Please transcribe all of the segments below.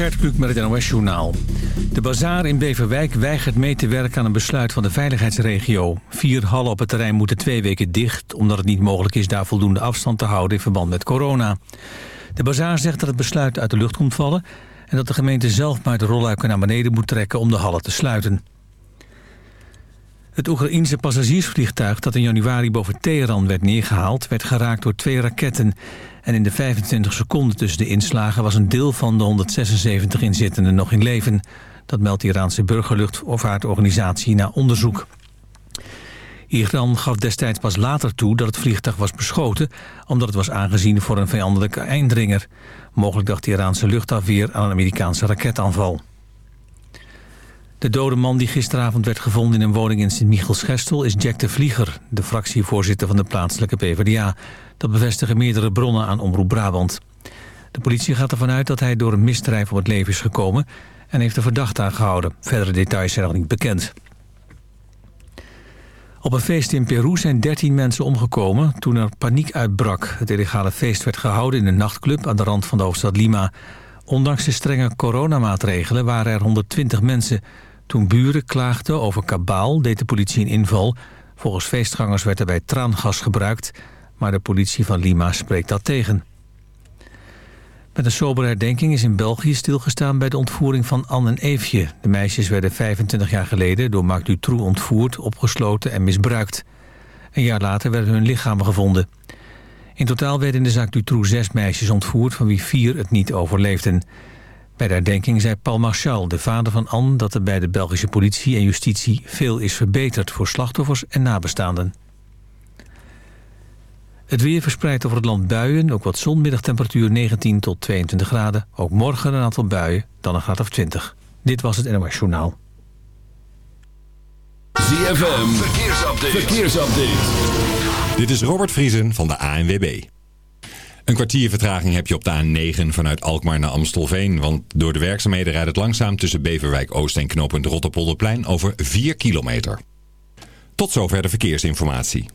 Gert Kluk met het NOS Journaal. De bazaar in Beverwijk weigert mee te werken aan een besluit van de veiligheidsregio. Vier hallen op het terrein moeten twee weken dicht... omdat het niet mogelijk is daar voldoende afstand te houden in verband met corona. De bazaar zegt dat het besluit uit de lucht komt vallen... en dat de gemeente zelf maar de rolluiken naar beneden moet trekken om de hallen te sluiten. Het Oekraïense passagiersvliegtuig dat in januari boven Teheran werd neergehaald... werd geraakt door twee raketten. En in de 25 seconden tussen de inslagen was een deel van de 176 inzittenden nog in leven. Dat meldt de Iraanse burgerluchtvaartorganisatie na onderzoek. Iran gaf destijds pas later toe dat het vliegtuig was beschoten... omdat het was aangezien voor een vijandelijke eindringer. Mogelijk dacht de Iraanse luchtafweer aan een Amerikaanse raketaanval. De dode man die gisteravond werd gevonden in een woning in Sint-Michels-Gestel... is Jack de Vlieger, de fractievoorzitter van de plaatselijke PvdA. Dat bevestigen meerdere bronnen aan Omroep Brabant. De politie gaat ervan uit dat hij door een misdrijf om het leven is gekomen... en heeft de verdachte aangehouden. Verdere details zijn nog niet bekend. Op een feest in Peru zijn 13 mensen omgekomen toen er paniek uitbrak. Het illegale feest werd gehouden in een nachtclub aan de rand van de hoofdstad Lima. Ondanks de strenge coronamaatregelen waren er 120 mensen. Toen buren klaagden over kabaal deed de politie een inval. Volgens feestgangers werd er bij traangas gebruikt... maar de politie van Lima spreekt dat tegen. Met een sobere herdenking is in België stilgestaan bij de ontvoering van Anne en Eefje. De meisjes werden 25 jaar geleden door Marc Dutroux ontvoerd, opgesloten en misbruikt. Een jaar later werden hun lichamen gevonden. In totaal werden in de zaak Dutroux zes meisjes ontvoerd, van wie vier het niet overleefden. Bij de herdenking zei Paul Marchal, de vader van Anne... dat er bij de Belgische politie en justitie veel is verbeterd... voor slachtoffers en nabestaanden. Het weer verspreidt over het land buien, ook wat zon, middagtemperatuur 19 tot 22 graden. Ook morgen een aantal buien, dan een graad of 20. Dit was het NOS Journaal. ZFM, verkeersupdate. verkeersupdate. Dit is Robert Vriesen van de ANWB. Een kwartier vertraging heb je op de A9 vanuit Alkmaar naar Amstelveen. Want door de werkzaamheden rijdt het langzaam tussen Beverwijk Oost en knooppunt Rotterpolderplein over 4 kilometer. Tot zover de verkeersinformatie.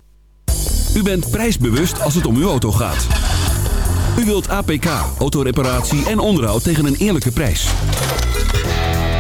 U bent prijsbewust als het om uw auto gaat. U wilt APK, autoreparatie en onderhoud tegen een eerlijke prijs.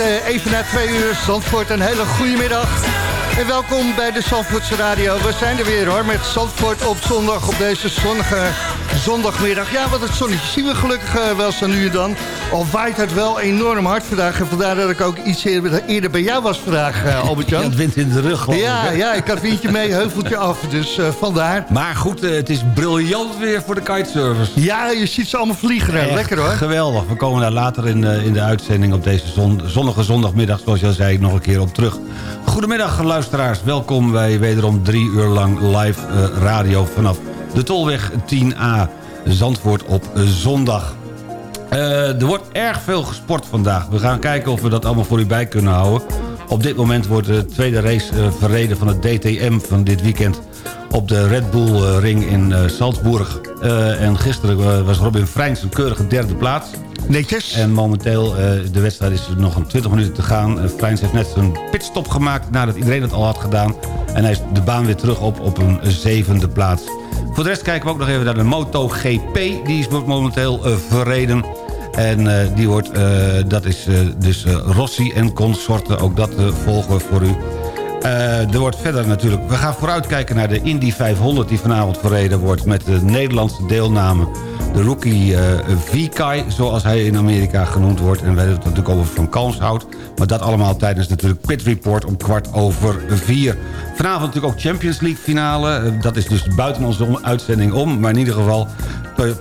Even na twee uur. Zandvoort, een hele goede middag. En welkom bij de Zandvoortse Radio. We zijn er weer hoor, met Zandvoort op zondag op deze zonnige zondagmiddag. Ja, wat het zonnetje zien we gelukkig uh, wel zo nu en dan. Al waait het wel enorm hard vandaag. En vandaar dat ik ook iets eerder, eerder bij jou was vandaag, uh, Albert-Jan. het wind in de rug geloof ja, ik, Ja, ik had windje mee, heuveltje af. Dus uh, vandaar. Maar goed, het is briljant weer voor de kitesurfers. Ja, je ziet ze allemaal vliegen. Lekker hoor. Geweldig. We komen daar later in, in de uitzending op deze zon, zonnige zondagmiddag, zoals je al zei, nog een keer op terug. Goedemiddag luisteraars. Welkom bij wederom drie uur lang live radio vanaf de Tolweg 10A. Zandvoort op zondag. Uh, er wordt erg veel gesport vandaag. We gaan kijken of we dat allemaal voor u bij kunnen houden. Op dit moment wordt de tweede race uh, verreden van het DTM van dit weekend... op de Red Bull uh, Ring in Salzburg. en gisteren was Robin Freins een keurige derde plaats. En momenteel, de wedstrijd is nog een 20 minuten te gaan. Freins heeft net zijn pitstop gemaakt nadat iedereen het al had gedaan. En hij is de baan weer terug op op een zevende plaats. Voor de rest kijken we ook nog even naar de MotoGP. Die is momenteel uh, verreden. En die wordt, dat is dus Rossi en consorten. Ook dat volgen we voor u. er wordt verder natuurlijk... We gaan vooruitkijken naar de Indy 500 die vanavond verreden wordt... met de Nederlandse deelname. De rookie V-Kai, zoals hij in Amerika genoemd wordt. En we hebben het natuurlijk over Van Kalmshout. Maar dat allemaal tijdens natuurlijk Pit Report om kwart over vier. Vanavond natuurlijk ook Champions League finale. Dat is dus buiten onze uitzending om. Maar in ieder geval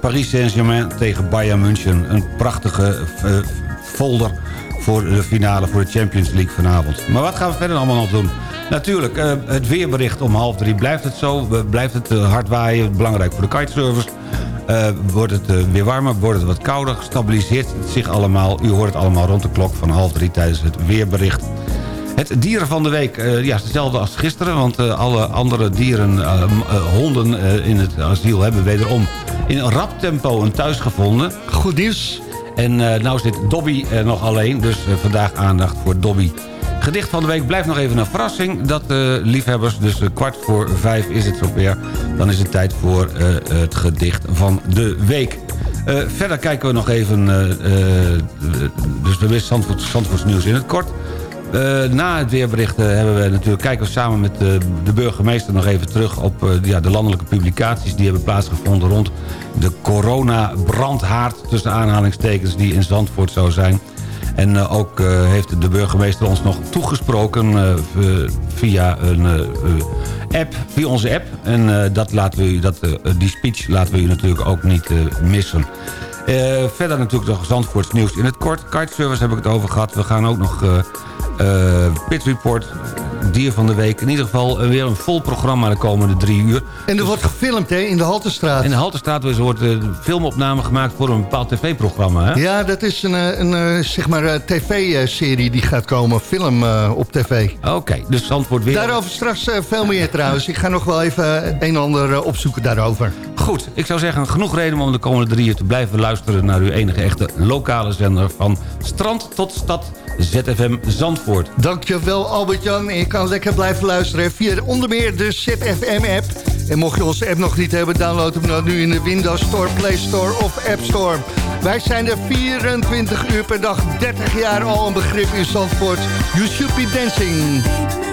Paris Saint-Germain tegen Bayern München. Een prachtige uh, folder voor de finale voor de Champions League vanavond. Maar wat gaan we verder allemaal nog doen? Natuurlijk, uh, het weerbericht om half drie blijft het zo. Blijft het uh, hard waaien, belangrijk voor de kiteservice. Uh, wordt het weer warmer, wordt het wat kouder, stabiliseert het zich allemaal. U hoort het allemaal rond de klok van half drie tijdens het weerbericht. Het dieren van de week, uh, ja, hetzelfde als gisteren... want alle andere dieren, honden in het asiel hebben wederom... in een rap tempo een thuis gevonden. Goed nieuws. En nou zit Dobby nog alleen, dus vandaag aandacht voor Dobby. Gedicht van de week blijft nog even een verrassing. Dat liefhebbers, dus kwart voor vijf is het zover. Dan is het tijd voor het gedicht van de week. verder kijken we nog even... dus de wist Zandvoorts, Zandvoorts nieuws in het kort... Na het weerbericht hebben we natuurlijk, kijken we samen met de burgemeester nog even terug op ja, de landelijke publicaties die hebben plaatsgevonden rond de corona-brandhaard tussen aanhalingstekens die in Zandvoort zou zijn. En ook heeft de burgemeester ons nog toegesproken via een app, via onze app. En dat laten we, dat, die speech laten we u natuurlijk ook niet missen. verder natuurlijk nog Zandvoorts nieuws in het kort. Kiteservice heb ik het over gehad. We gaan ook nog uh, Pit Report, dier van de week. In ieder geval weer een vol programma de komende drie uur. En er wordt gefilmd hè, in de Haltestraat. In de Haltestraat er wordt een uh, filmopname gemaakt voor een bepaald tv-programma. Ja, dat is een, een, een zeg maar tv-serie die gaat komen. Film uh, op tv. Oké, okay, dus antwoord weer... Daarover straks veel meer trouwens. Ik ga nog wel even een en ander opzoeken daarover. Goed, ik zou zeggen genoeg reden om de komende drie uur te blijven luisteren... naar uw enige echte lokale zender van strand tot stad ZFM Zandvoort. Dankjewel Albert-Jan. En je kan lekker blijven luisteren via onder meer de ZFM-app. En mocht je onze app nog niet hebben, download hem nu in de Windows Store, Play Store of App Store. Wij zijn er 24 uur per dag, 30 jaar al een begrip in Zandvoort. You should be dancing.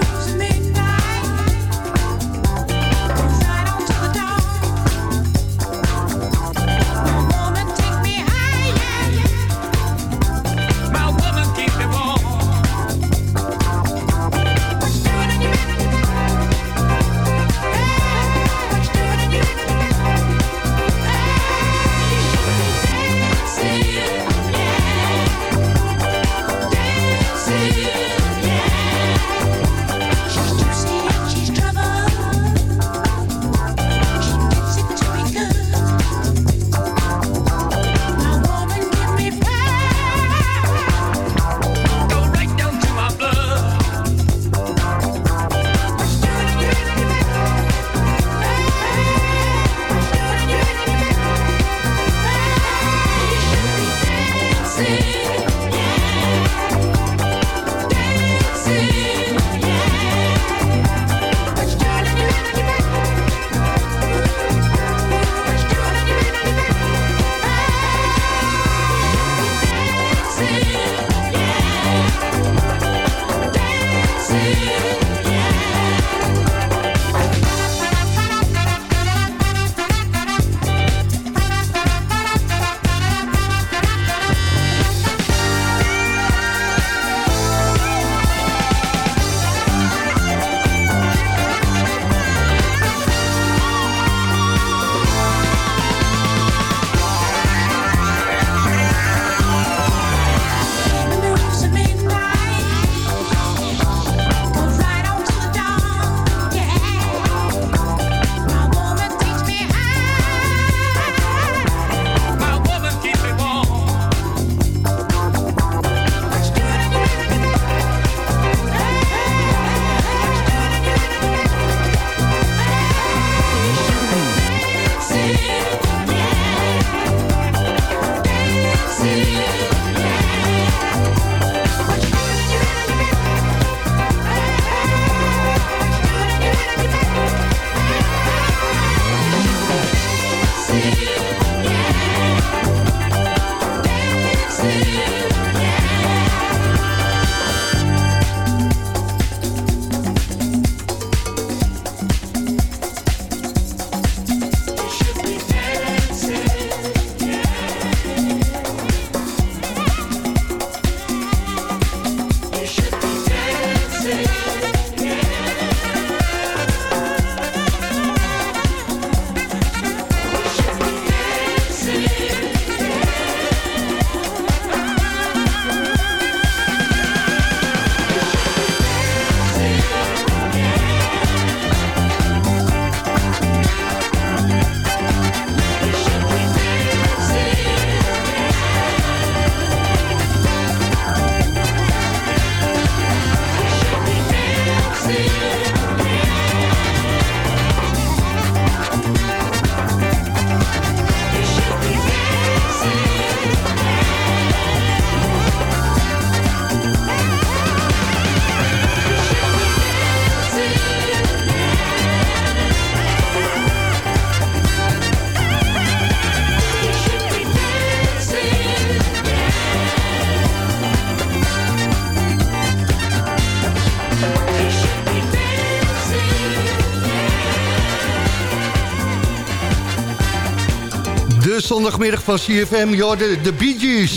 Zondagmiddag van CFM, Jorden, de Bee Gees.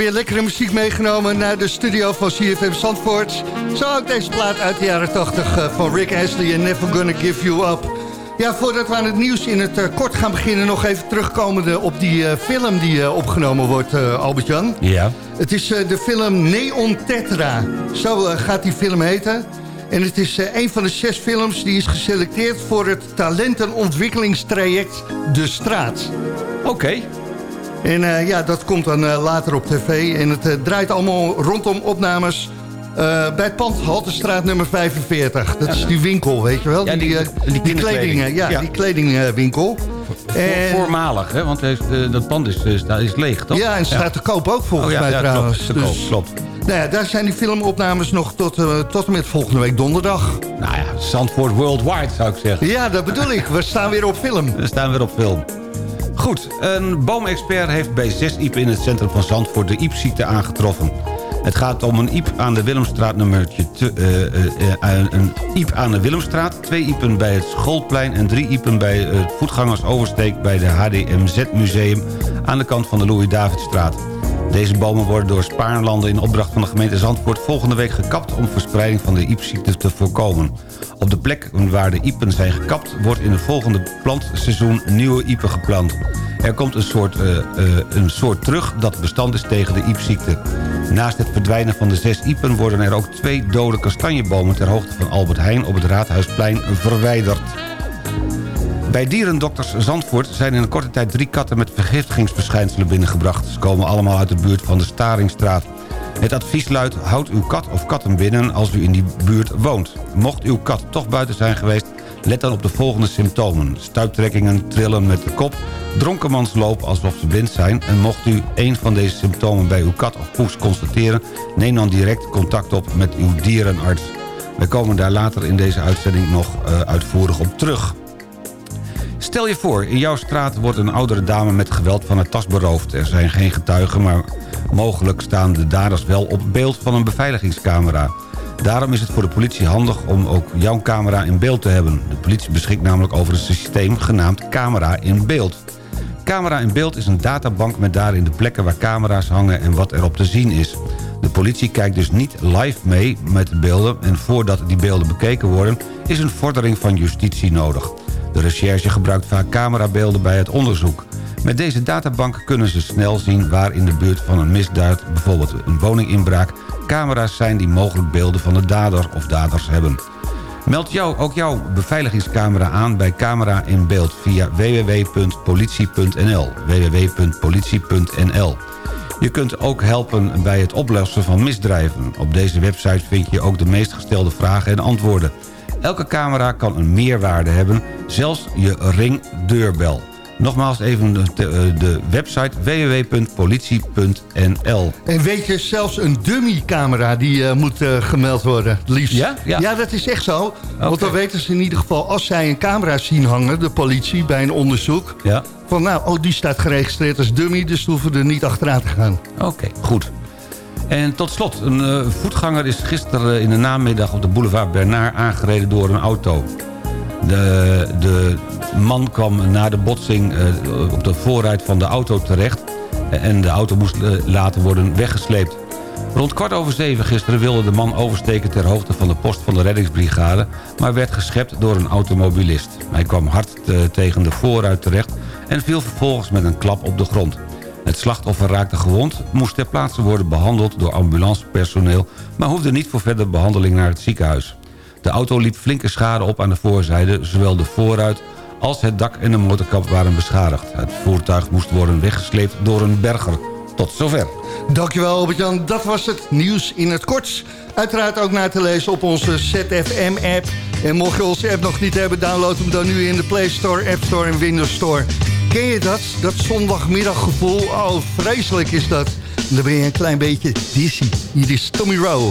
Weer lekkere muziek meegenomen naar de studio van CFM Zandvoort. Zo ook deze plaat uit de jaren 80 eh, van Rick Astley en Never Gonna Give You Up. Ja, voordat we aan het nieuws in het eh, kort gaan beginnen... nog even terugkomende op die eh, film die opgenomen wordt, Albert-Jan. Ja. Het is de film Neon Tetra. Zo gaat die film heten. En het is een van de zes films die is geselecteerd... voor het talentenontwikkelingstraject De Straat. Oké. En eh, ja, dat komt dan eh, later op tv. En het eh, draait allemaal rondom opnames... bij het pand Haltestraat nummer 45. Dat is die winkel, weet je wel? Ja, die- die die, kleding, ja, Ja. die kledingwinkel. En- voormalig, hè? Want dat pand is, is leeg, toch? Ja, en staat te koop ook volgens Oh mij ja, trouwens. klopt, Dus, klopt. nou ja, daar zijn die filmopnames nog tot, tot en met volgende week donderdag. Nou ja, Zandvoort Worldwide zou ik zeggen. Ja, dat bedoel ik. We staan weer op film. We staan weer op film. Goed, een boomexpert heeft bij zes iepen in het centrum van Zandvoort de iepziekte aangetroffen. Het gaat om een iep aan de Willemstraat nummertje... eh, eh, eh, een iep aan de Willemstraat, twee iepen bij het Schoolplein... en drie iepen bij het voetgangersoversteek bij de HDMZ-museum... aan de kant van de Louis-Davidstraat. Deze bomen worden door Spaarnlanden in opdracht van de gemeente Zandvoort... volgende week gekapt om verspreiding van de iepziekte te voorkomen. Op de plek waar de iepen zijn gekapt... wordt in het volgende plantseizoen nieuwe iepen geplant. Er komt een soort, eh, eh, een soort terug dat bestand is tegen de iepziekte. Naast het verdwijnen van de zes iepen worden er ook twee dode kastanjebomen... ter hoogte van Albert Heijn op het Raadhuisplein verwijderd. Bij dierendokters Zandvoort zijn in een korte tijd drie katten met vergiftigingsverschijnselen binnengebracht. Ze komen allemaal uit de buurt van de Staringstraat. Het advies luidt, houd uw kat of katten binnen als u in die buurt woont. Mocht uw kat toch buiten zijn geweest, let dan op de volgende symptomen. Stuiptrekkingen, trillen met de kop, dronkenmansloop alsof ze blind zijn... en mocht u een van deze symptomen bij uw kat of poes constateren... neem dan direct contact op met uw dierenarts. Wij komen daar later in deze uitzending nog uh, uitvoerig op terug. Stel je voor, in jouw straat wordt een oudere dame met geweld van haar tas beroofd. Er zijn geen getuigen, maar mogelijk staan de daders wel op beeld van een beveiligingscamera. Daarom is het voor de politie handig om ook jouw camera in beeld te hebben. De politie beschikt namelijk over een systeem genaamd Camera in Beeld. Camera in Beeld is een databank met daarin de plekken waar camera's hangen en wat erop te zien is. De politie kijkt dus niet live mee met de beelden... en voordat die beelden bekeken worden is een vordering van justitie nodig. De recherche gebruikt vaak camerabeelden bij het onderzoek. Met deze databank kunnen ze snel zien waar in de buurt van een misdaad... bijvoorbeeld een woninginbraak, camera's zijn die mogelijk beelden van de dader of daders hebben. Meld jou, ook jouw beveiligingscamera aan bij Camera in Beeld via www.politie.nl www.politie.nl Je kunt ook helpen bij het oplossen van misdrijven. Op deze website vind je ook de meest gestelde vragen en antwoorden. Elke camera kan een meerwaarde hebben, zelfs je ringdeurbel. Nogmaals even de, de, de website www.politie.nl. En weet je, zelfs een dummy-camera die uh, moet uh, gemeld worden, liefst. Ja? ja? Ja, dat is echt zo. Okay. Want dan weten ze in ieder geval, als zij een camera zien hangen... de politie bij een onderzoek... Ja. van nou, oh, die staat geregistreerd als dummy... dus we hoeven er niet achteraan te gaan. Oké, okay, goed. En tot slot, een uh, voetganger is gisteren in de namiddag op de boulevard Bernard aangereden door een auto. De, de man kwam na de botsing uh, op de voorruit van de auto terecht... en de auto moest later worden weggesleept. Rond kwart over zeven gisteren wilde de man oversteken ter hoogte van de post van de reddingsbrigade... maar werd geschept door een automobilist. Hij kwam hard tegen de voorruit terecht en viel vervolgens met een klap op de grond. Het slachtoffer raakte gewond, moest ter plaatse worden behandeld door ambulancepersoneel... maar hoefde niet voor verdere behandeling naar het ziekenhuis. De auto liep flinke schade op aan de voorzijde, zowel de voorruit als het dak en de motorkap waren beschadigd. Het voertuig moest worden weggesleept door een berger. Tot zover. Dankjewel Albert-Jan, dat was het nieuws in het kort. Uiteraard ook na te lezen op onze ZFM-app. En mocht je onze app nog niet hebben, download hem dan nu in de Play Store, App Store en Windows Store. Ken je dat? Dat zondagmiddaggevoel? Oh, vreselijk is dat. Dan ben je een klein beetje dizzy. Hier is Tommy Rowe.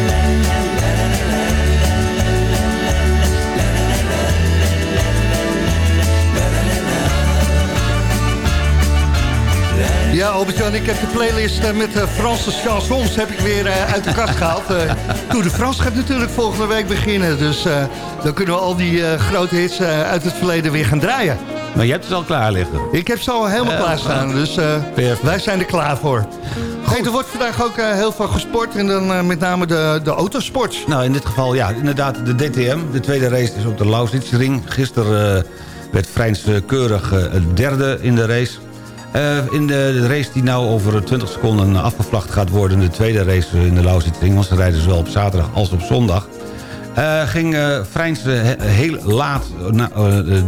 Ja, Albert-Jan, ik heb de playlist eh, met eh, Franse chansons heb ik weer eh, uit de kast gehaald. Tour de France gaat natuurlijk volgende week beginnen. Dus dan kunnen we al die grote hits uit het verleden weer gaan draaien. Maar je hebt het al klaar liggen. Ik heb ze al helemaal Ja, klaarstaan, dus wij zijn er klaar voor. Hey, er wordt vandaag ook heel veel gesport en dan met name de, de autosport. Nou, in dit geval, ja, inderdaad, de DTM. De tweede race is op de Lausitzring. Gisteren werd eh, keurig derde in de race. Eh, in de, race die nou over 20 seconden afgevlacht gaat worden... de tweede race in de Lausitzring... want ze rijden zowel op zaterdag als op zondag... eh, ging he- heel laat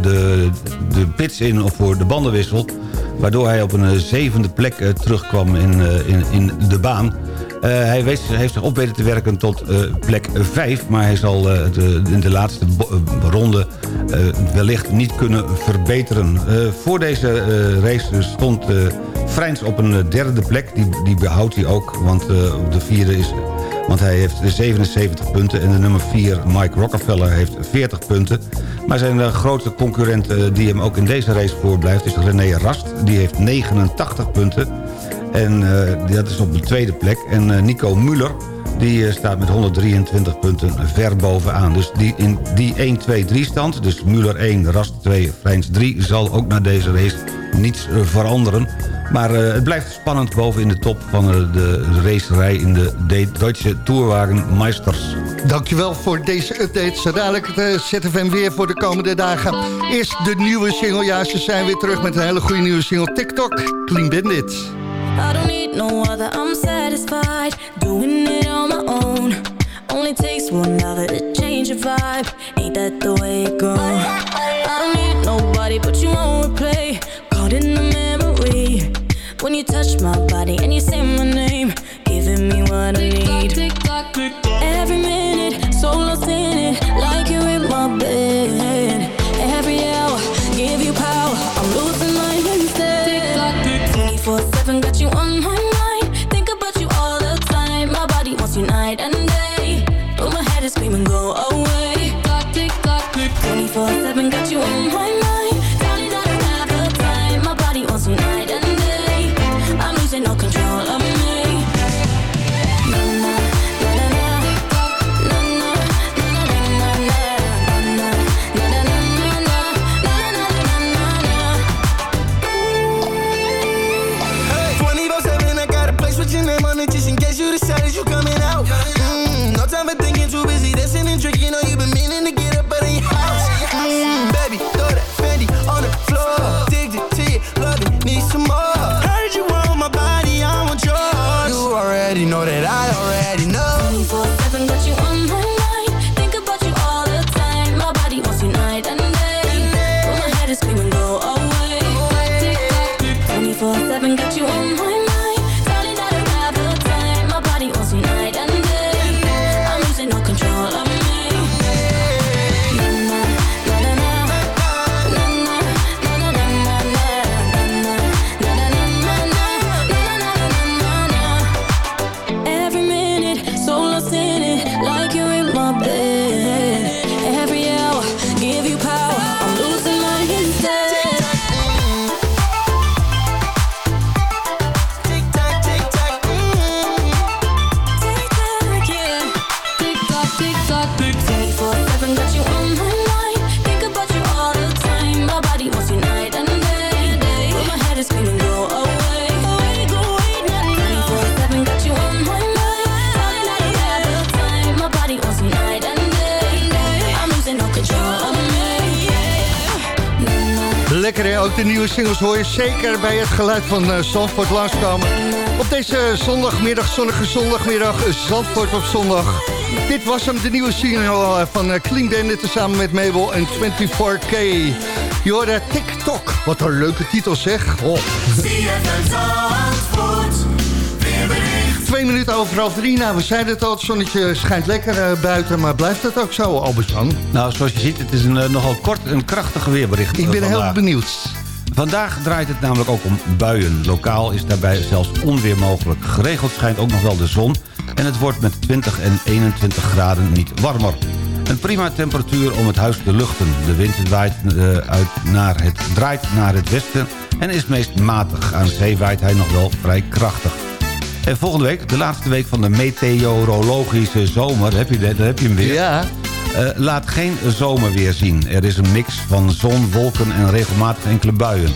de, de pits in voor de bandenwissel... waardoor hij op een zevende plek terugkwam in, in, in de baan... Eh, hij heeft zich op weten te werken tot eh, plek 5... maar hij zal eh, de, in de laatste ronde wellicht niet kunnen verbeteren. Voor deze race stond eh Freins op een derde plek. Die, die behoudt hij ook, want op de vierde is... Want hij heeft 77 punten en de nummer 4, Mike Rockefeller, heeft 40 punten. Maar zijn grootste concurrent die hem ook in deze race voorblijft... is René Rast, die heeft 89 punten. En eh, dat is op de tweede plek. En eh, Nico Muller, die eh, staat met 123 punten ver bovenaan. Dus die, in die 1-2-3 stand, dus Muller 1, Rast 2, Freins 3... zal ook na deze race niets veranderen. Maar het blijft spannend boven in de top van de racerij... in de Deutsche Tourwagen Meisters. Dankjewel voor deze update. Zo het eh, ZFM weer voor de komende dagen. Eerst de nieuwe single. Ja, ze zijn weer terug met een hele goede nieuwe single. TikTok, Clean Bandit. I don't need no other, I'm satisfied Doing it on my own. Only takes one other to change your vibe. Ain't that the way it goes? I don't need nobody but you won't replay. Caught in the memory. When you touch my body and you say my name Giving me what I need. Every minute, so lost in it Like you're in my bed lekker hè, ook de nieuwe singles hoor je zeker bij het geluid van uh, Zandvoort langskomen. Op deze zondagmiddag, zonnige zondagmiddag, Zandvoort op zondag. Dit was hem, de nieuwe single van uh, Clean Bandit samen met Mabel en 24K. Je hoorde TikTok, wat een leuke titel zeg. Oh. Twee minuten over half drie. Nou, we zeiden het al, het zonnetje schijnt lekker uh, buiten. Maar blijft dat ook zo, Albert-Jan? Nou, zoals je ziet, het is een uh, nogal kort en krachtig weerbericht. Ik ben vandaag. heel benieuwd. Vandaag draait het namelijk ook om buien. Lokaal is daarbij zelfs onweer mogelijk. Geregeld schijnt ook nog wel de zon. En het wordt met 20 en 21 graden niet warmer. Een prima temperatuur om het huis te luchten. De wind waait, uh, uit naar het, draait naar het westen en is meest matig. Aan zee waait hij nog wel vrij krachtig. En volgende week, de laatste week van de meteorologische zomer... Heb je, daar heb je hem weer. Ja. Uh, laat geen zomerweer zien. Er is een mix van zon, wolken en regelmatig enkele buien.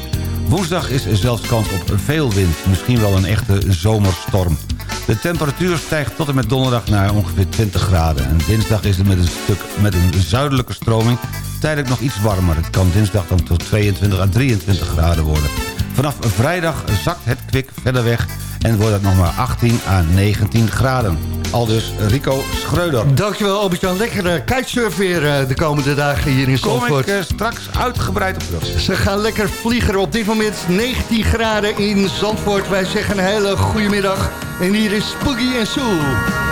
Woensdag is er zelfs kans op veel wind. Misschien wel een echte zomerstorm. De temperatuur stijgt tot en met donderdag naar ongeveer 20 graden. En dinsdag is het met een stuk met een zuidelijke stroming tijdelijk nog iets warmer. Het kan dinsdag dan tot 22 à 23 graden worden. Vanaf vrijdag zakt het kwik verder weg en wordt het nog maar 18 à 19 graden. Aldus Rico Schreuder. Dankjewel Albert-Jan. Lekker kitesurf weer uh, de komende dagen hier in Zandvoort. Kom ik uh, straks uitgebreid op terug. Ze gaan lekker vliegen. Op dit moment 19 graden in Zandvoort. Wij zeggen een hele goede middag. En hier is Spooky en Sue.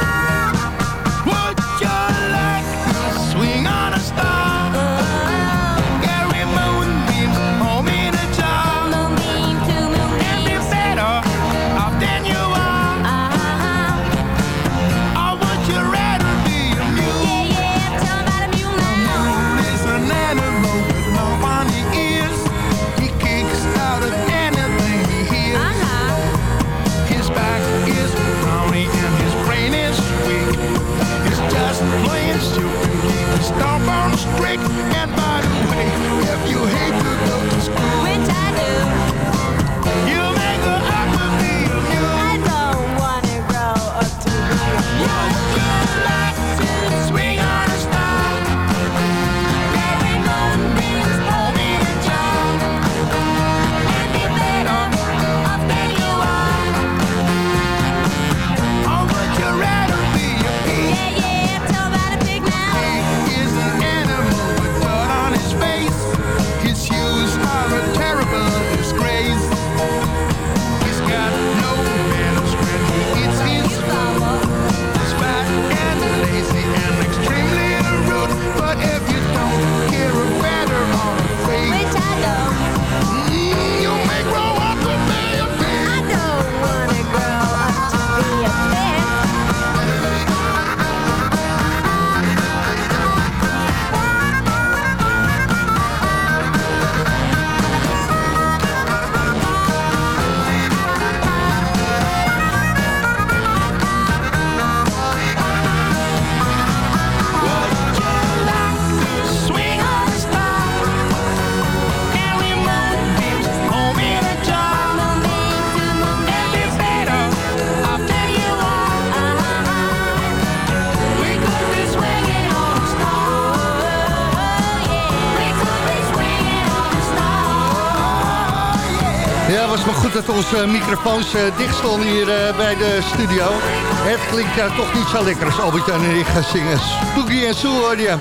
Dat onze microfoons uh, dicht stonden hier uh, bij de studio. Het klinkt uh, toch niet zo lekker als Albert-Jan en ik gaan zingen. Spooky en Sue hoorde je.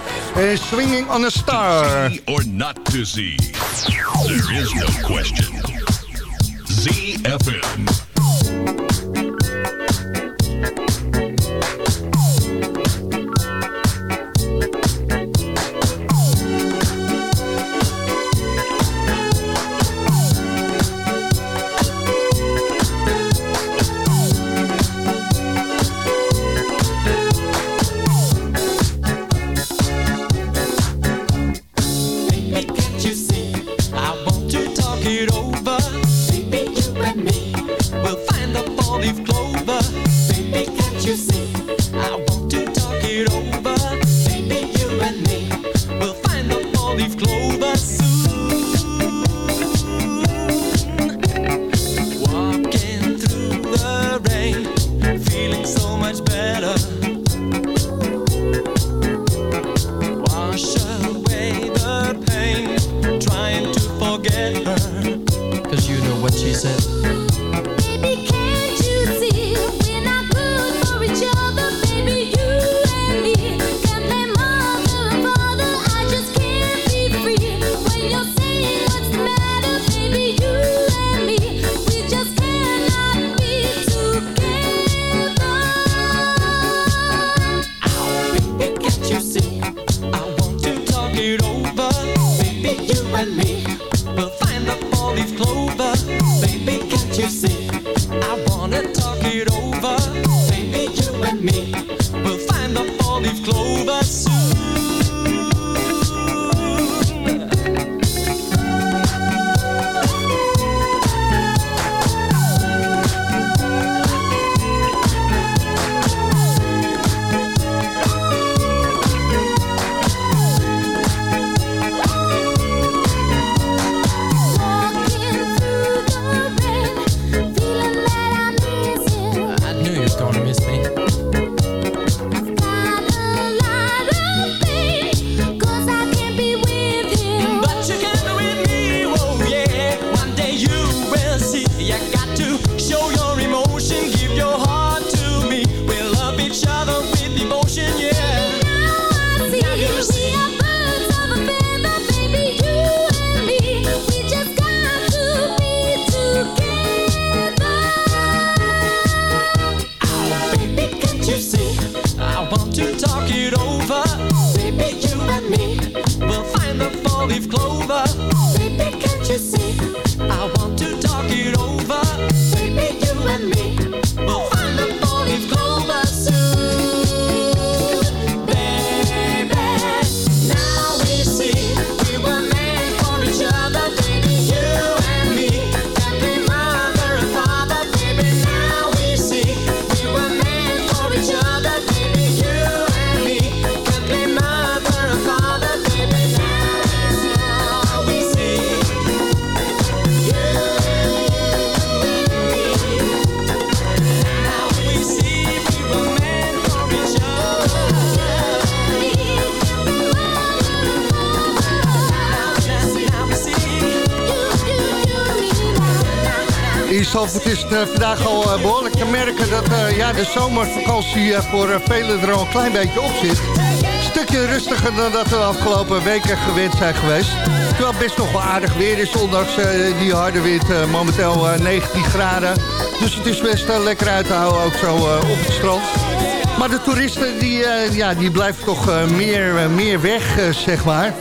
Swinging on a Star. See or not to see. There is no question. ZFM. And me Zandvoort is het eh, vandaag al eh, behoorlijk te merken dat eh, ja, de zomervakantie voor velen er al een klein beetje op zit. Een stukje rustiger dan dat we de afgelopen weken gewend zijn geweest. Terwijl het best nog wel aardig weer is, ondanks die harde wind. momenteel eh, 19 graden. Dus het is best lekker uit te houden, ook zo op het strand. Maar de toeristen die, ja, die blijven toch meer, meer weg, zeg maar.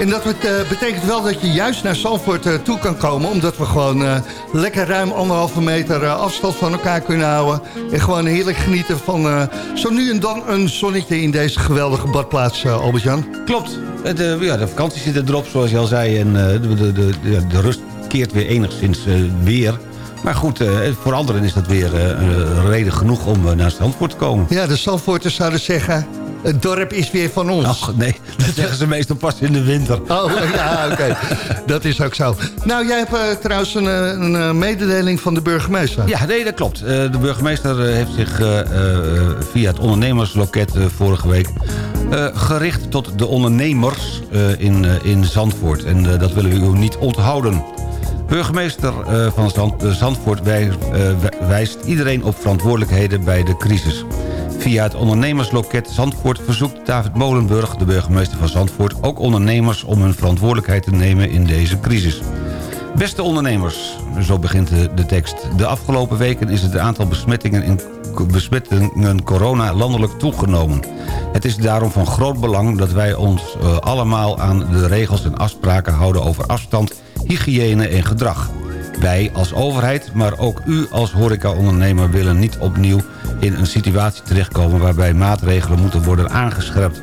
En dat eh, betekent wel dat je juist naar Zandvoort eh, toe kan komen... omdat we gewoon eh, lekker ruim anderhalve meter afstand van elkaar kunnen houden... en gewoon heerlijk genieten van zo nu en dan een zonnetje... in deze geweldige badplaats, Albert-Jan. Klopt. De, ja, de vakantie zit erop, zoals je al zei. En de, de, de, de, rust keert weer enigszins weer. Maar goed, voor anderen is dat weer reden genoeg om naar Zandvoort te komen. Ja, de Zandvoorters zouden zeggen... het dorp is weer van ons. Ach, nee, dat zeggen ze meestal pas in de winter. Oh, ja, oké. Dat is ook zo. Nou, jij hebt eh, trouwens een, eh, een eh, mededeling van de burgemeester. Ja, nee, dat klopt. De burgemeester heeft zich via het ondernemersloket vorige week... gericht tot de ondernemers in, in Zandvoort. En dat willen we u niet onthouden. Burgemeester van Zand, Zandvoort wij- wij- wijst iedereen op verantwoordelijkheden bij de crisis. Via het ondernemersloket Zandvoort verzoekt David Molenburg... de burgemeester van Zandvoort, ook ondernemers om hun verantwoordelijkheid te nemen in deze crisis. Beste ondernemers, zo begint de, tekst. De afgelopen weken is het aantal besmettingen, in, besmettingen corona landelijk toegenomen. Het is daarom van groot belang dat wij ons eh, allemaal aan de regels en afspraken houden over afstand, hygiëne en gedrag. Wij als overheid, maar ook u als horecaondernemer willen niet opnieuw in een situatie terechtkomen waarbij maatregelen moeten worden aangescherpt.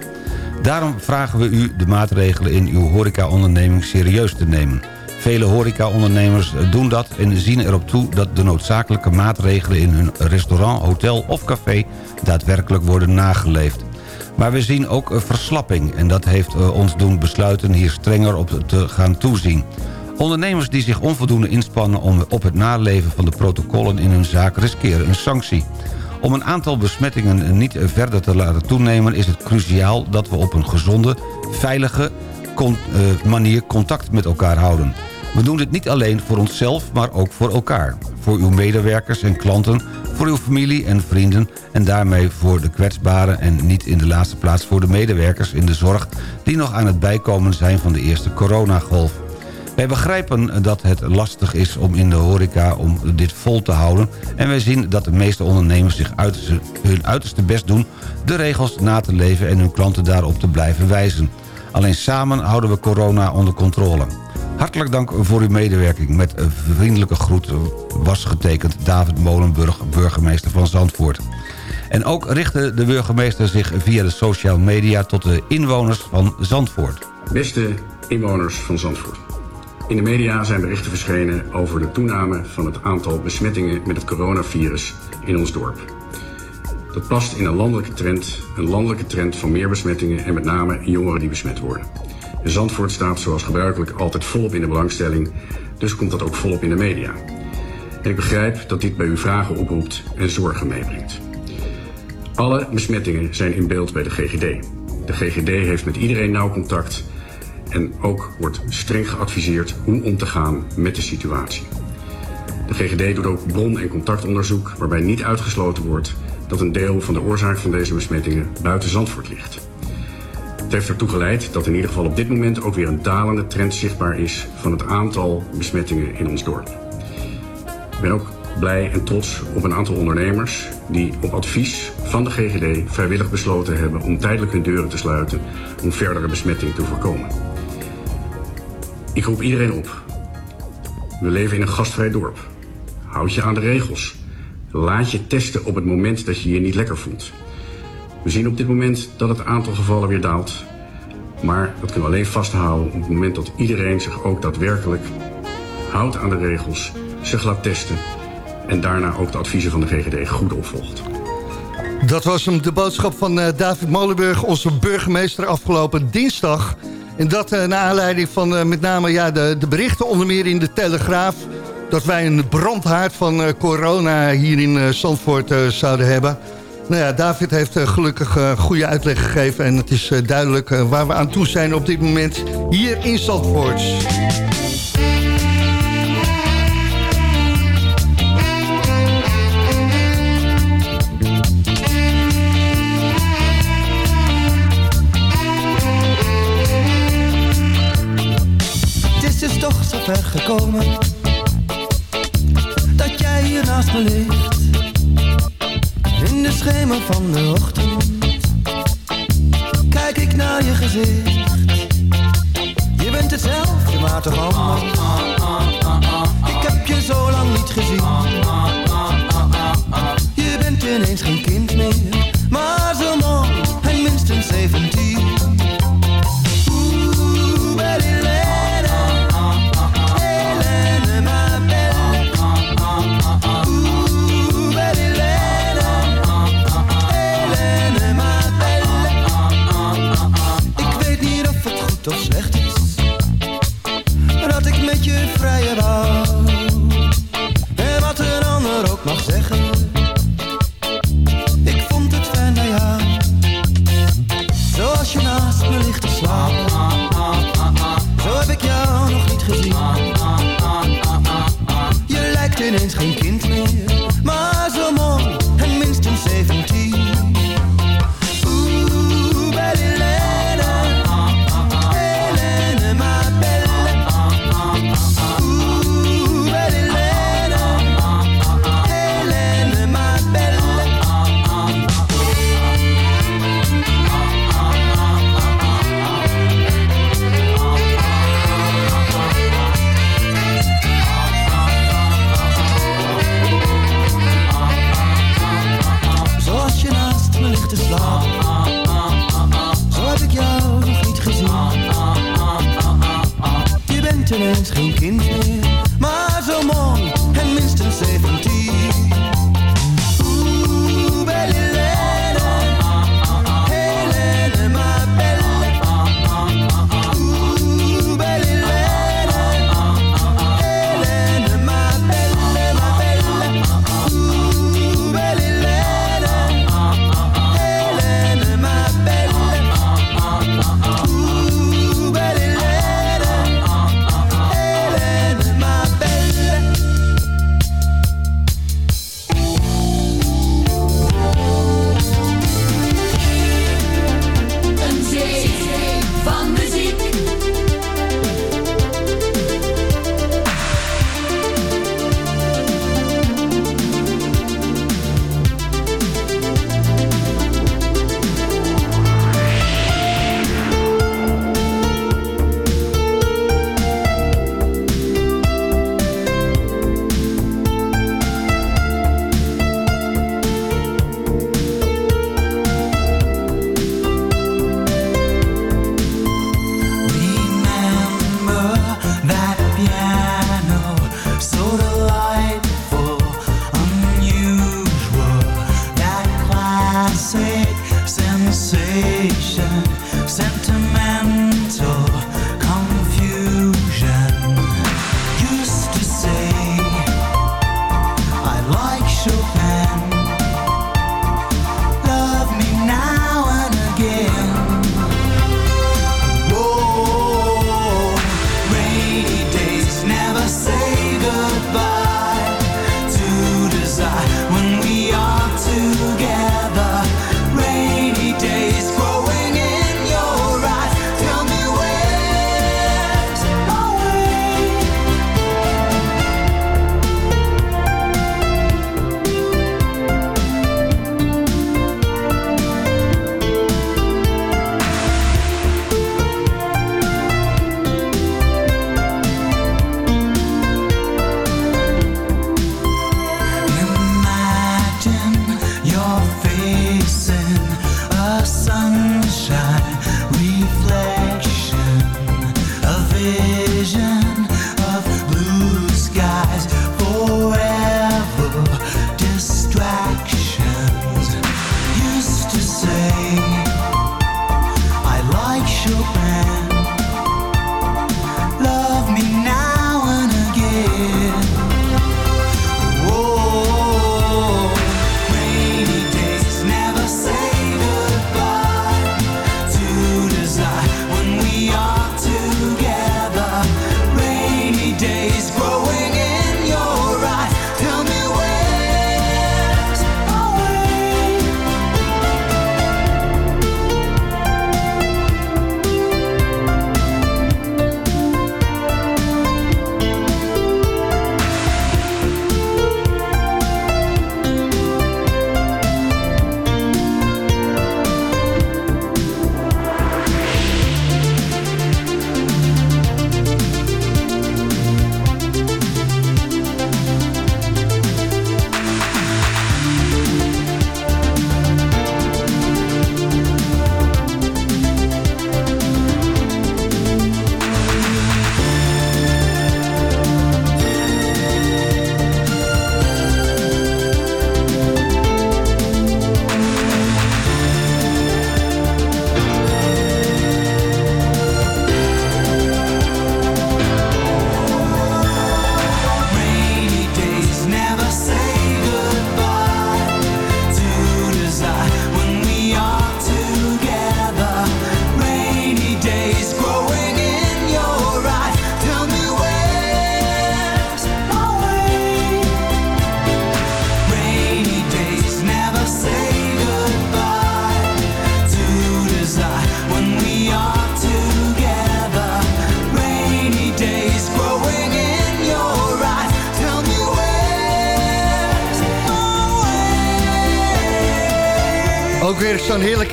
Daarom vragen we u de maatregelen in uw horecaonderneming serieus te nemen. Vele horecaondernemers doen dat en zien erop toe dat de noodzakelijke maatregelen in hun restaurant, hotel of café daadwerkelijk worden nageleefd. Maar we zien ook verslapping en dat heeft eh, ons doen besluiten hier strenger op te gaan toezien. Ondernemers die zich onvoldoende inspannen om op het naleven van de protocollen in hun zaak riskeren een sanctie. Om een aantal besmettingen niet verder te laten toenemen is het cruciaal dat we op een gezonde, veilige eh, manier contact met elkaar houden. We doen dit niet alleen voor onszelf, maar ook voor elkaar. Voor uw medewerkers en klanten, voor uw familie en vrienden... en daarmee voor de kwetsbaren en niet in de laatste plaats voor de medewerkers in de zorg... die nog aan het bijkomen zijn van de eerste coronagolf. Wij begrijpen dat het lastig is om in de horeca om dit vol te houden... en wij zien dat de meeste ondernemers zich hun uiterste best doen... de regels na te leven en hun klanten daarop te blijven wijzen. Alleen samen houden we corona onder controle. Hartelijk dank voor uw medewerking. Met vriendelijke groet was getekend David Molenburg, burgemeester van Zandvoort. En ook richtte de burgemeester zich via de social media tot de inwoners van Zandvoort. Beste inwoners van Zandvoort. In de media zijn berichten verschenen over de toename van het aantal besmettingen met het coronavirus in ons dorp. Dat past in een landelijke trend, een landelijke trend van meer besmettingen en met name jongeren die besmet worden. En Zandvoort staat zoals gebruikelijk altijd volop in de belangstelling, dus komt dat ook volop in de media. En ik begrijp dat dit bij u vragen oproept en zorgen meebrengt. Alle besmettingen zijn in beeld bij de GGD. De GGD heeft met iedereen nauw contact en ook wordt streng geadviseerd hoe om te gaan met de situatie. De GGD doet ook bron- en contactonderzoek waarbij niet uitgesloten wordt dat een deel van de oorzaak van deze besmettingen buiten Zandvoort ligt. Het heeft ertoe geleid dat in ieder geval op dit moment ook weer een dalende trend zichtbaar is van het aantal besmettingen in ons dorp. Ik ben ook blij en trots op een aantal ondernemers die op advies van de GGD vrijwillig besloten hebben om tijdelijk hun deuren te sluiten om verdere besmetting te voorkomen. Ik roep iedereen op. We leven in een gastvrij dorp. Houd je aan de regels. Laat je testen op het moment dat je je niet lekker voelt. We zien op dit moment dat het aantal gevallen weer daalt. Maar dat kunnen we alleen vasthouden op het moment dat iedereen zich ook daadwerkelijk houdt aan de regels, zich laat testen en daarna ook de adviezen van de GGD goed opvolgt. Dat was hem, de boodschap van eh, David Molenburg, onze burgemeester afgelopen dinsdag. En dat uh, naar aanleiding van uh, met name ja, de, de berichten onder meer in de Telegraaf... dat wij een brandhaard van uh, corona hier in Zandvoort zouden hebben. Nou ja, David heeft gelukkig goede uitleg gegeven... en het is duidelijk waar we aan toe zijn op dit moment hier in Zandvoort. Ver gekomen. Dat jij hier naast me ligt. In de schemer van de ochtend. Kijk ik naar je gezicht. Je bent hetzelfde, maar toch anders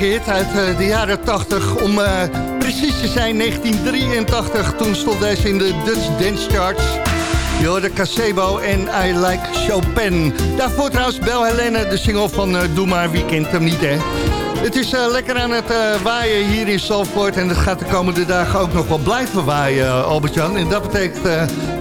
hit uit eh, de jaren 80. Om eh, precies te zijn, 1983. Toen stond deze in de Dutch Dance Charts. Je hoorde Casebo en I Like Chopin. Daarvoor trouwens Bel Helene, de single van eh, Doe Maar, wie kent hem niet, hè? Het is lekker aan het waaien hier in Salford. En het gaat de komende dagen ook nog wel blijven waaien, Albert-Jan. En dat betekent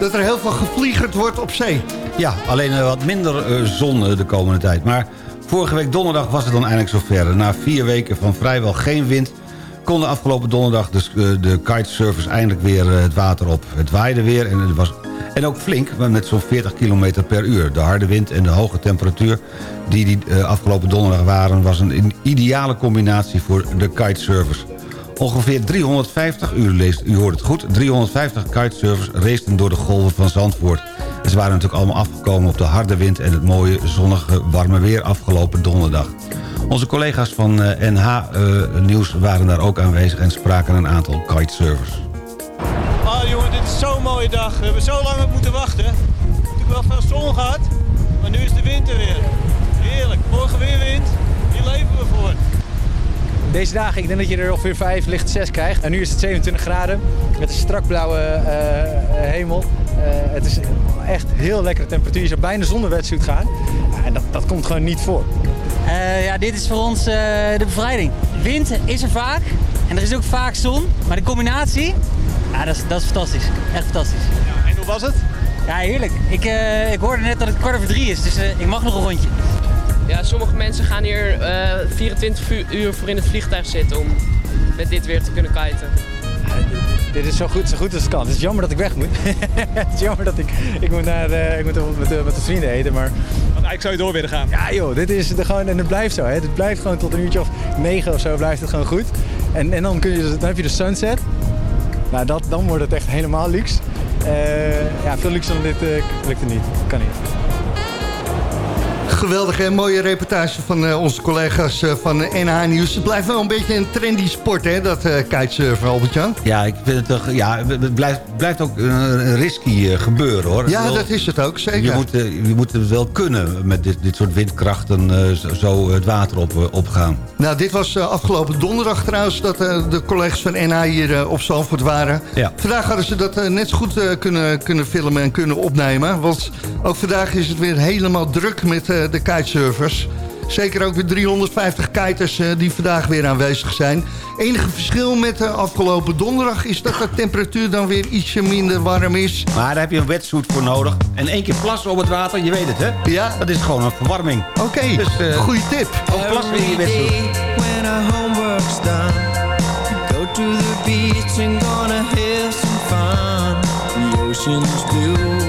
dat er heel veel gevliegerd wordt op zee. Ja, alleen wat minder zon de komende tijd. Maar vorige week donderdag was het dan eindelijk zover. Na vier weken van vrijwel geen wind... kon de afgelopen donderdag dus, eh, de kitesurfers eindelijk weer eh, het water op. Het waaide weer en, het was, en ook flink, met zo'n 40 km per uur. De harde wind en de hoge temperatuur die die eh, afgelopen donderdag waren... was een ideale combinatie voor de kitesurfers. Ongeveer 350, u, leest, u hoort het goed, 350 kitesurfers racen door de golven van Zandvoort. Ze waren natuurlijk allemaal afgekomen op de harde wind en het mooie zonnige warme weer afgelopen donderdag. Onze collega's van eh, NH eh, Nieuws waren daar ook aanwezig en spraken een aantal kitesurfers. Ah jongen, dit is zo'n mooie dag. We hebben zo lang op moeten wachten. Natuurlijk wel veel zon gehad, maar nu is de winter weer. Heerlijk. Morgen weer wind. Deze dagen, ik denk dat je er ongeveer 5, licht 6 krijgt. En nu is het 27 graden met een strak blauwe eh, eh, hemel. Eh, het is echt heel lekkere temperatuur. Je zou bijna zonder wetsuit gaan. En dat, dat komt gewoon niet voor. Eh, ja, dit is voor ons eh, de bevrijding. Wind is er vaak en er is ook vaak zon. Maar de combinatie, ja, dat is, dat is fantastisch. Echt fantastisch. En hoe was het? Ja, heerlijk. Ik, eh, ik hoorde net dat het kwart over drie is, dus ik mag nog een rondje. Ja, sommige mensen gaan hier eh, 24 uur- uur voor in het vliegtuig zitten om met dit weer te kunnen kiten. Dit is zo goed, zo goed als het kan. Het is jammer dat ik weg moet. het is jammer dat ik, ik moet naar, eh, ik moet met, de- met de vrienden eten, maar... Want eigenlijk zou je door willen gaan. Ja joh, dit is de, gewoon, en het blijft zo. Hè. Het blijft gewoon tot een uurtje of negen of zo blijft het gewoon goed. En, en dan, kun je, dan heb je de sunset. Nou, dat, dan wordt het echt helemaal luxe. Eh, ja, veel luxe dan dit eh, lukt er niet. Kan niet. Geweldig en mooie reportage van eh, onze collega's eh, van NH Nieuws. Het blijft wel een beetje een trendy sport, hè, dat eh kitesurfen, Albert-Jan. Ja, ik vind het toch, ja, het blijft, blijft ook eh, een risky eh, gebeuren hoor. Ja, dat is het ook, zeker. Je moet, eh, je moet het wel kunnen met dit, dit soort windkrachten eh, zo, het water op, eh, opgaan. Nou, dit was eh, afgelopen donderdag trouwens dat eh, de collega's van NH hier eh, op Zandvoort waren. Ja. Vandaag hadden ze dat eh, net zo goed eh, kunnen, kunnen filmen en kunnen opnemen. Want ook vandaag is het weer helemaal druk met eh, de kitesurfers. Zeker ook weer 350 kiters eh, die vandaag weer aanwezig zijn. Enige verschil met de afgelopen donderdag is dat de temperatuur dan weer ietsje minder warm is. Maar daar heb je een wetsuit voor nodig. En één keer plassen op het water, je weet het hè? Ja. Dat is gewoon een verwarming. Oké, dus, eh, goede tip. Ook plassen in je wetsuit. when our homework's done. Go to the beach and gonna have some fun. The ocean's blue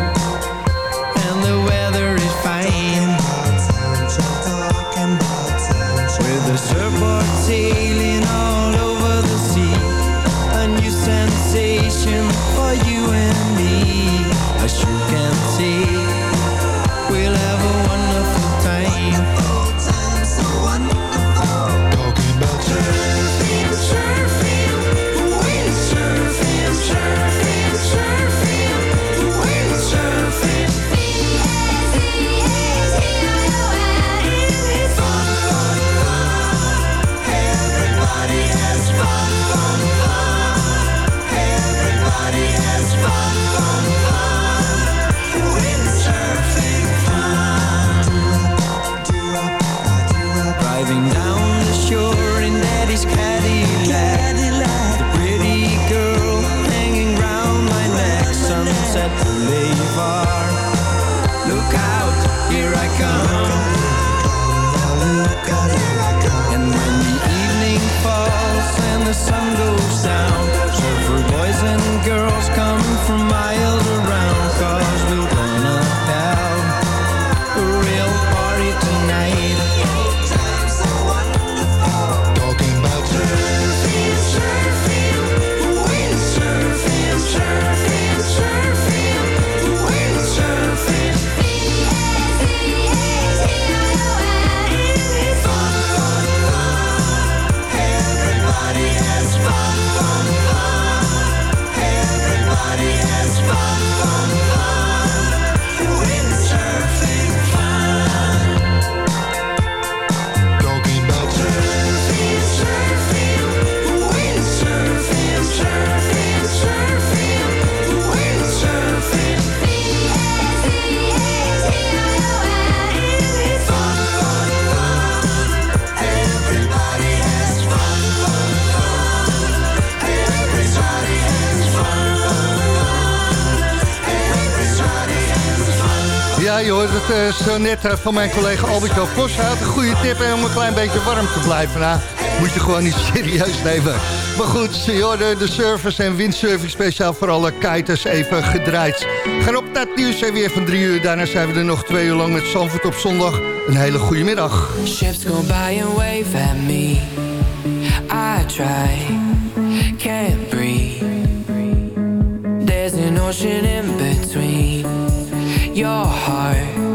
De eh, zo net eh, van mijn collega Albert-Jan had Een goede tip om een klein beetje warm te blijven. Nou, moet je gewoon niet serieus nemen. Maar goed, Jorden, de service en windsurfing speciaal voor alle kites even gedraaid. Gaan op naar het nieuws weer van drie uur. Daarna zijn we er nog twee uur lang met Zandvoort op zondag. Een hele goede middag. Ships go by and wave at me. I try, can't breathe. There's an ocean in between. your heart